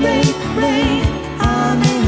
make rain. I'm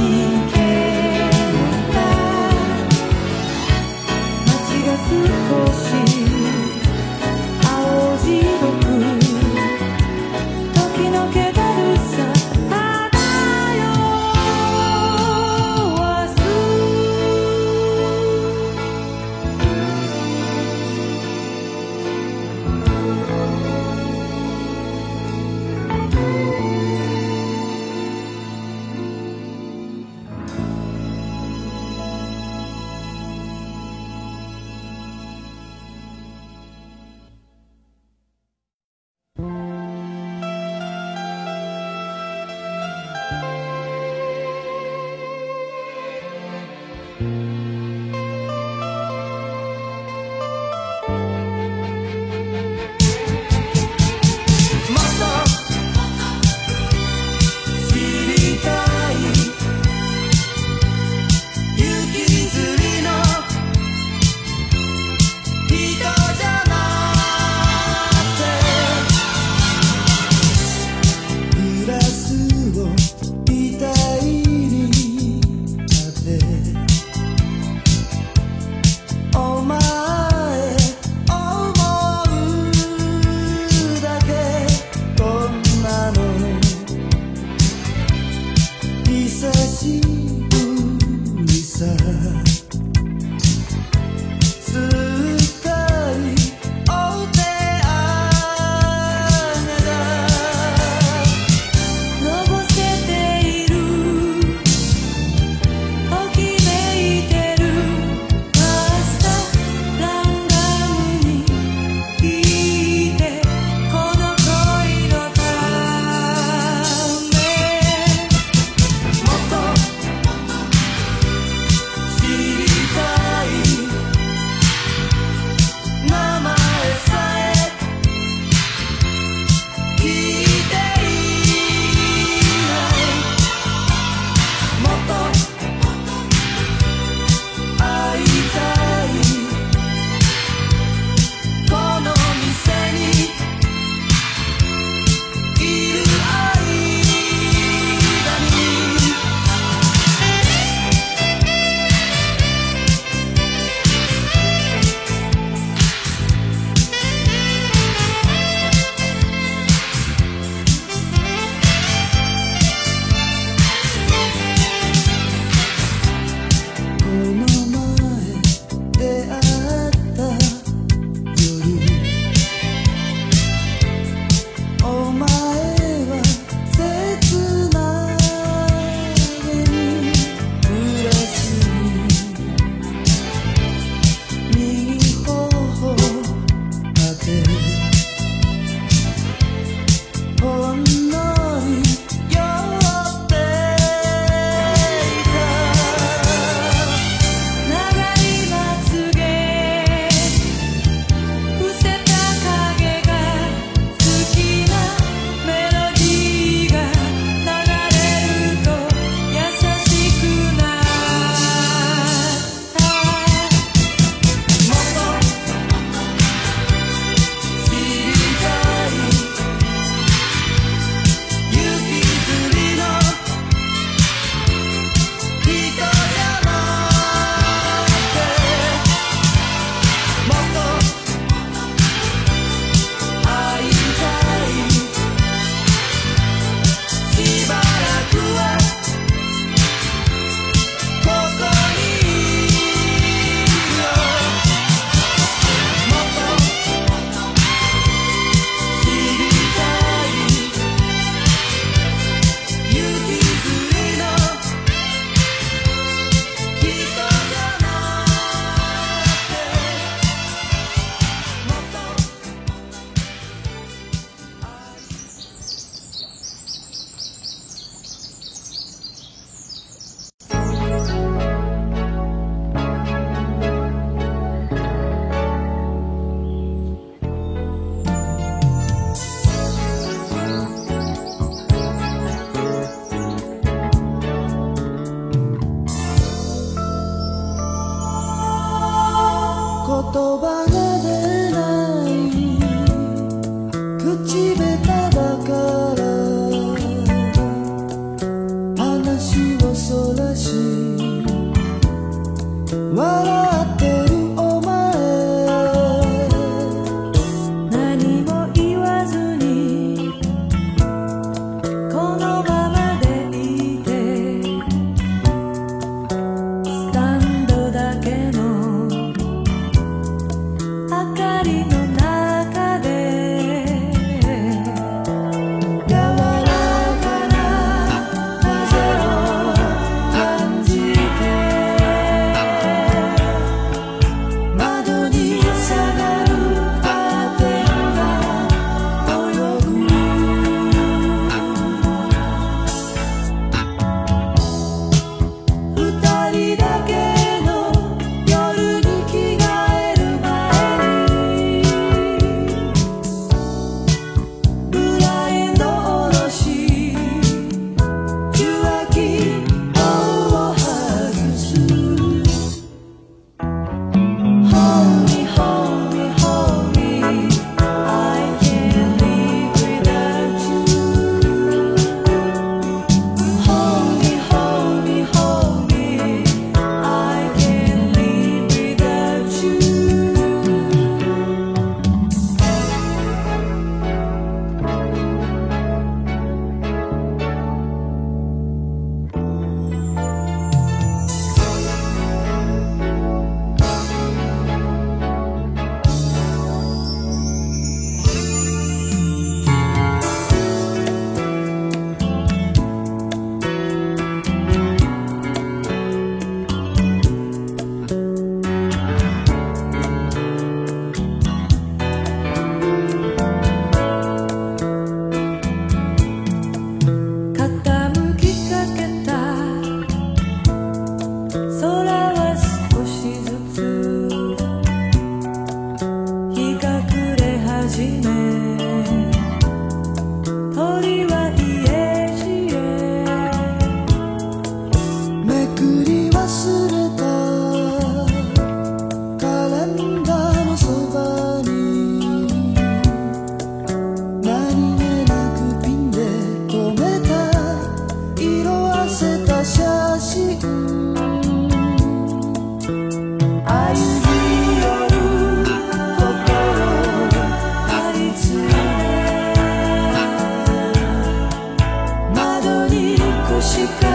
te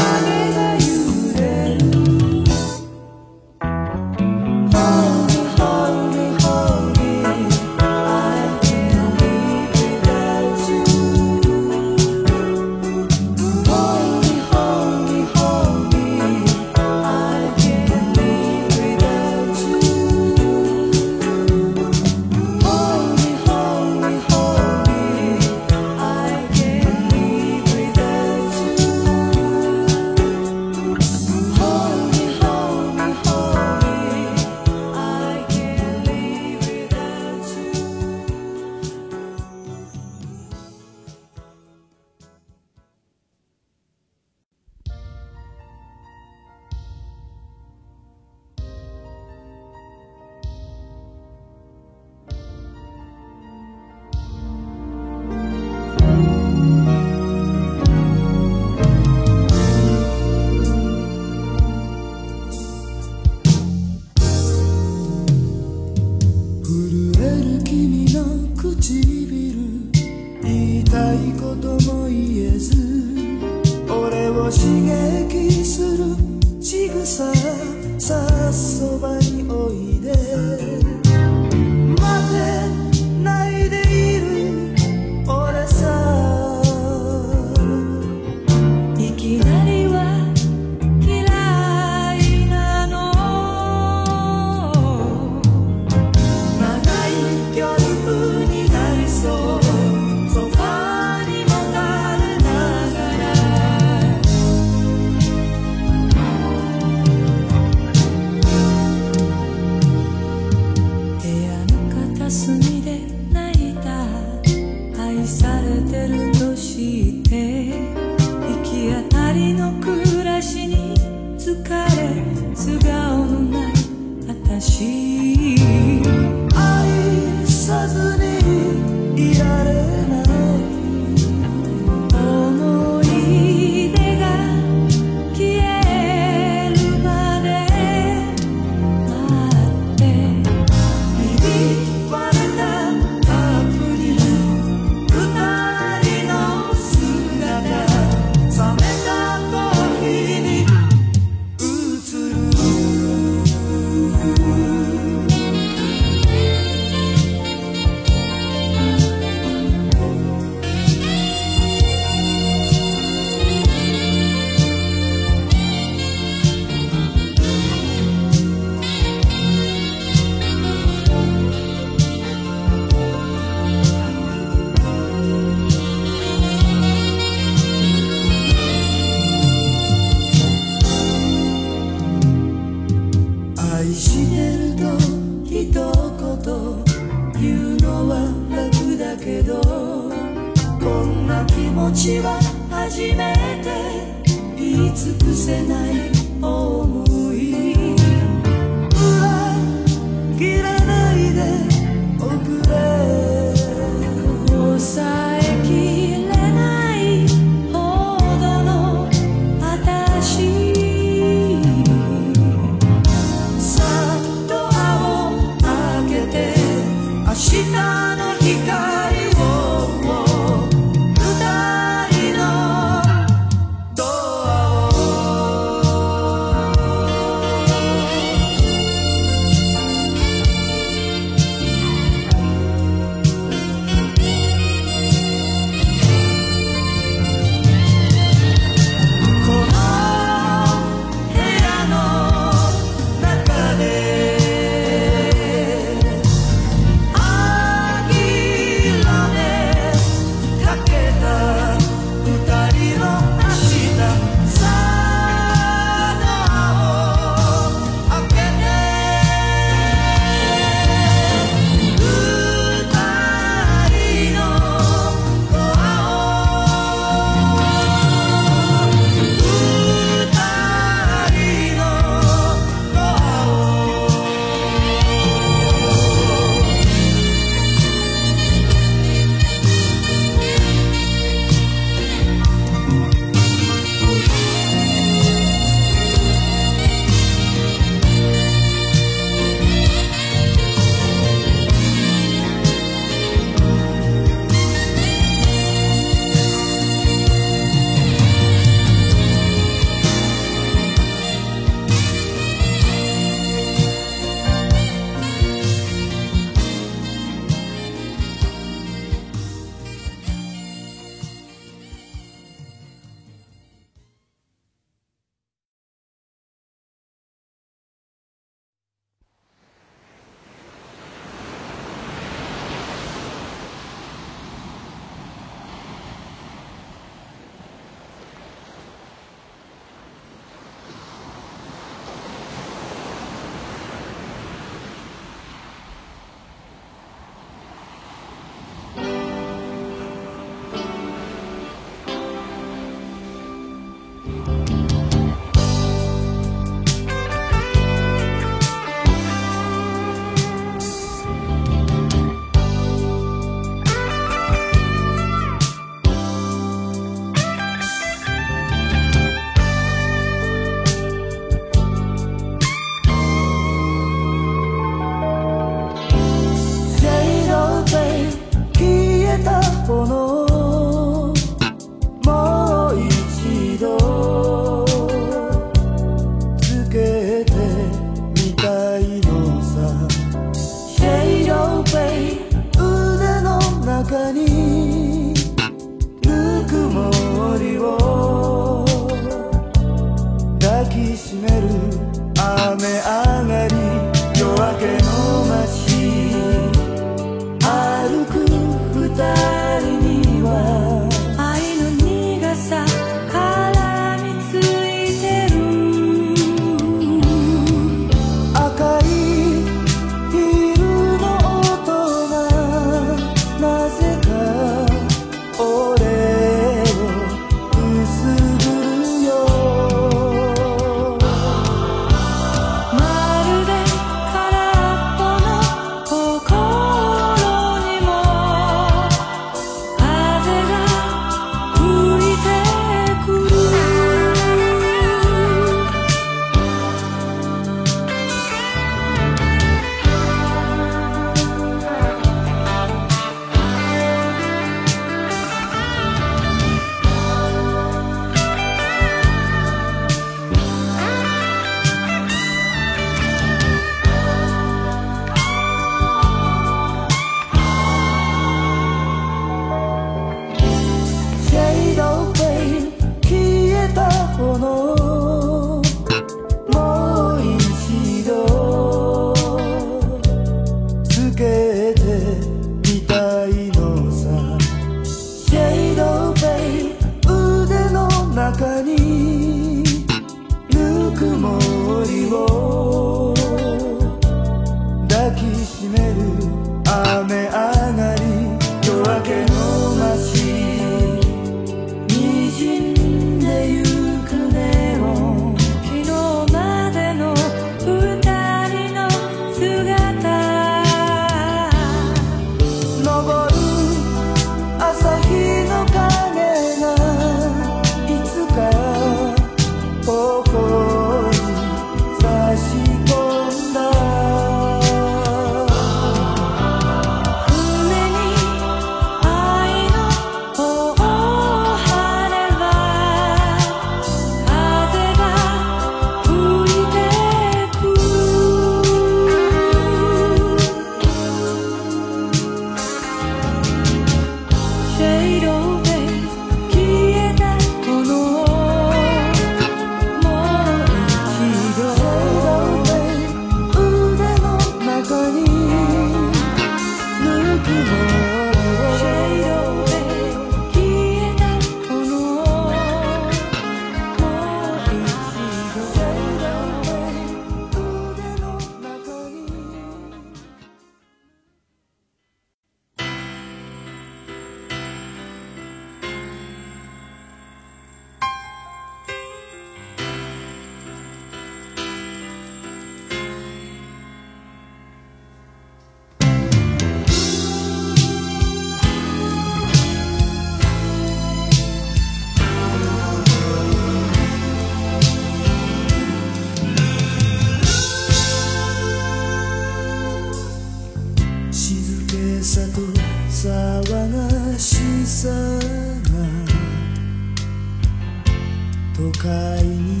都会に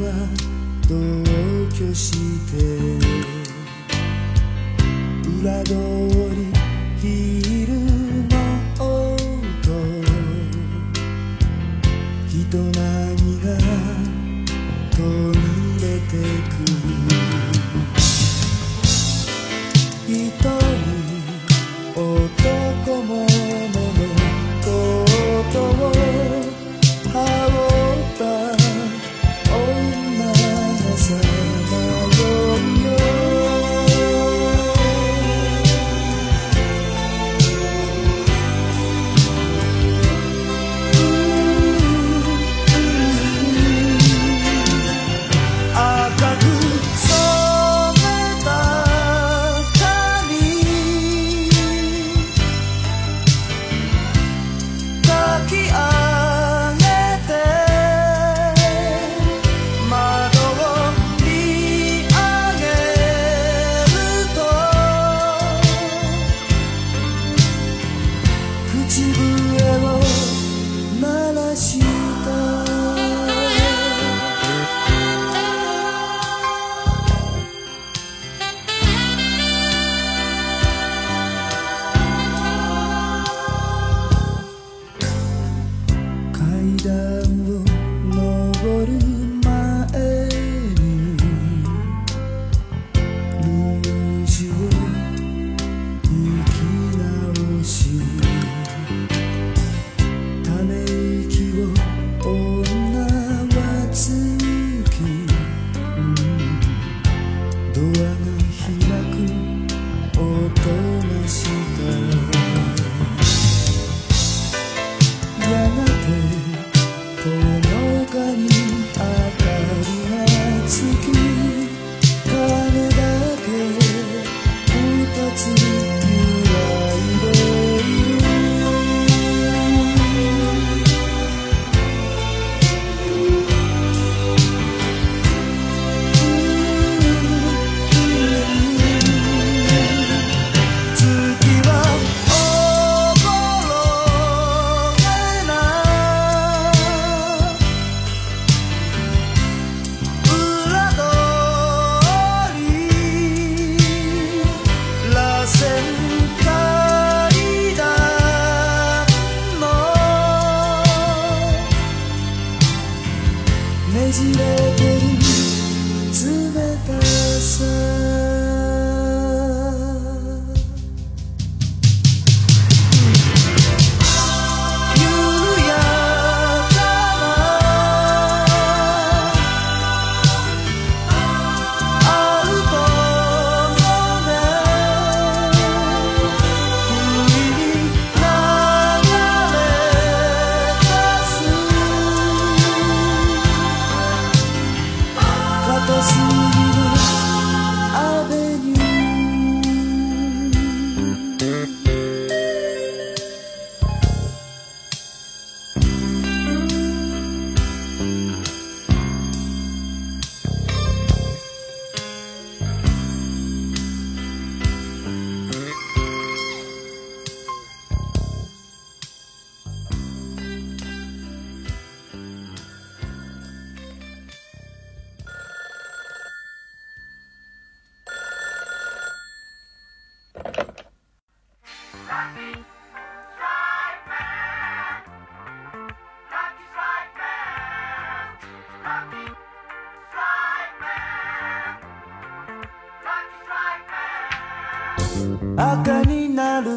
は同居して。裏通り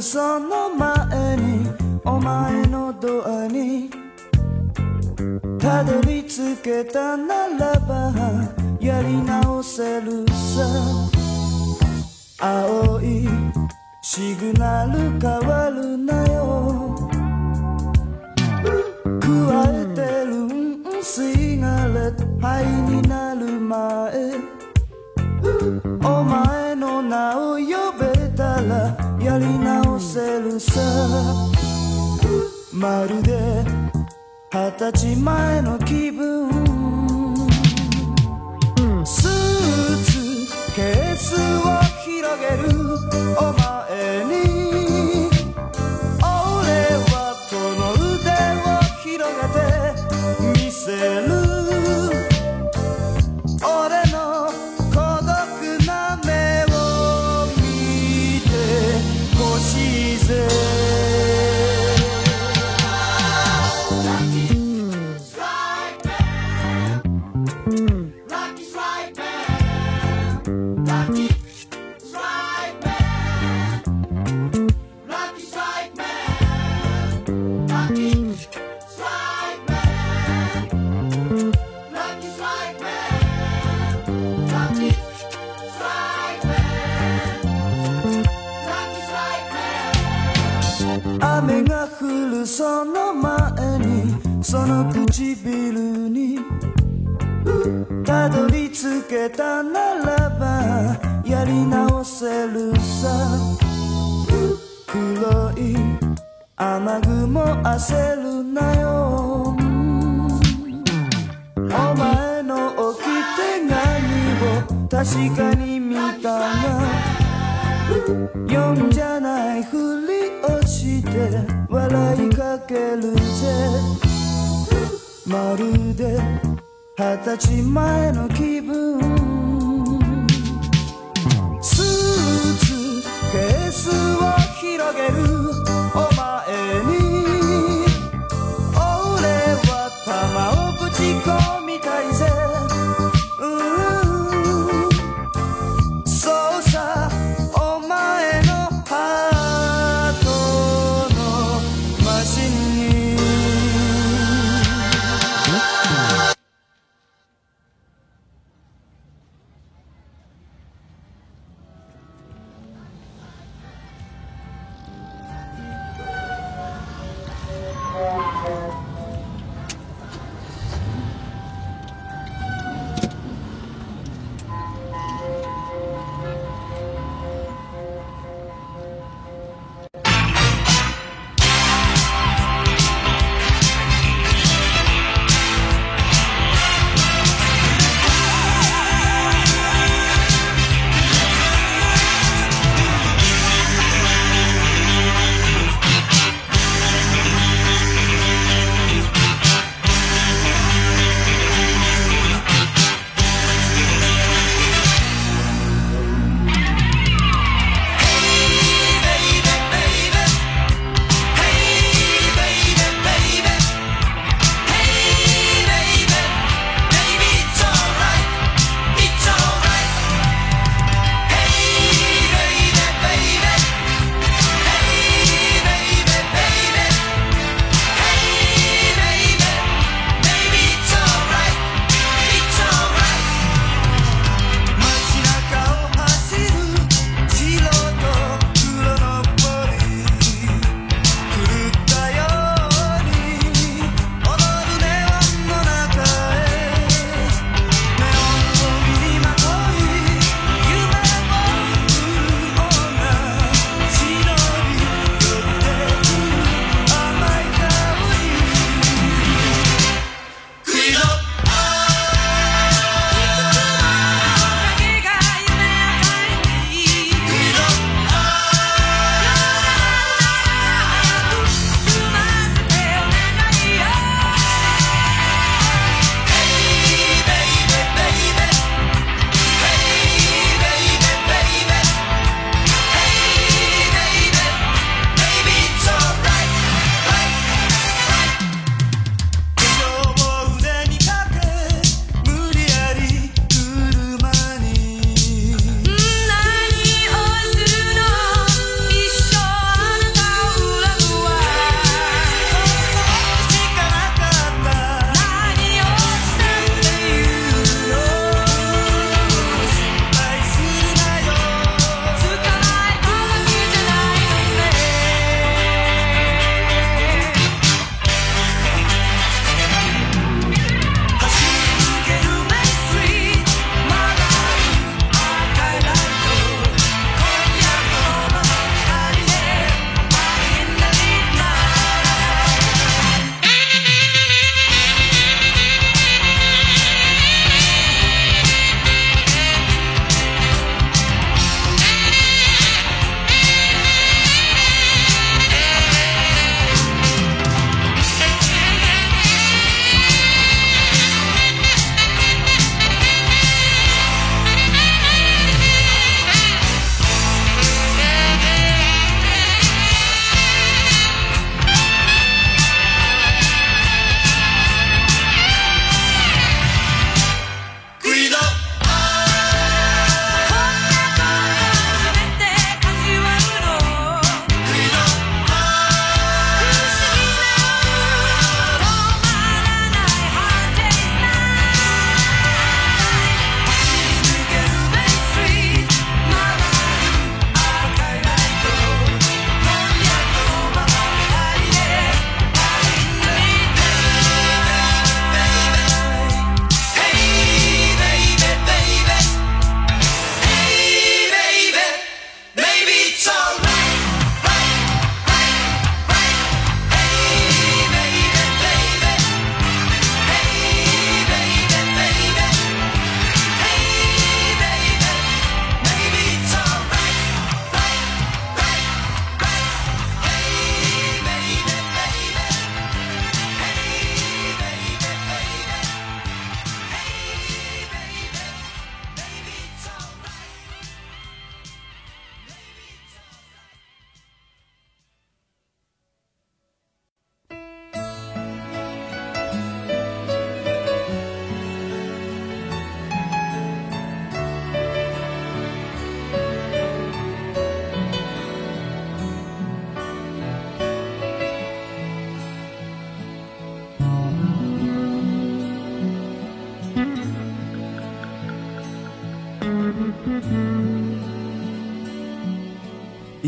その前にお前のドアにたどり着けたならばやり直せるさ。青いシグナル代わりさ。まるで二十歳前の気分。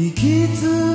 き詰ま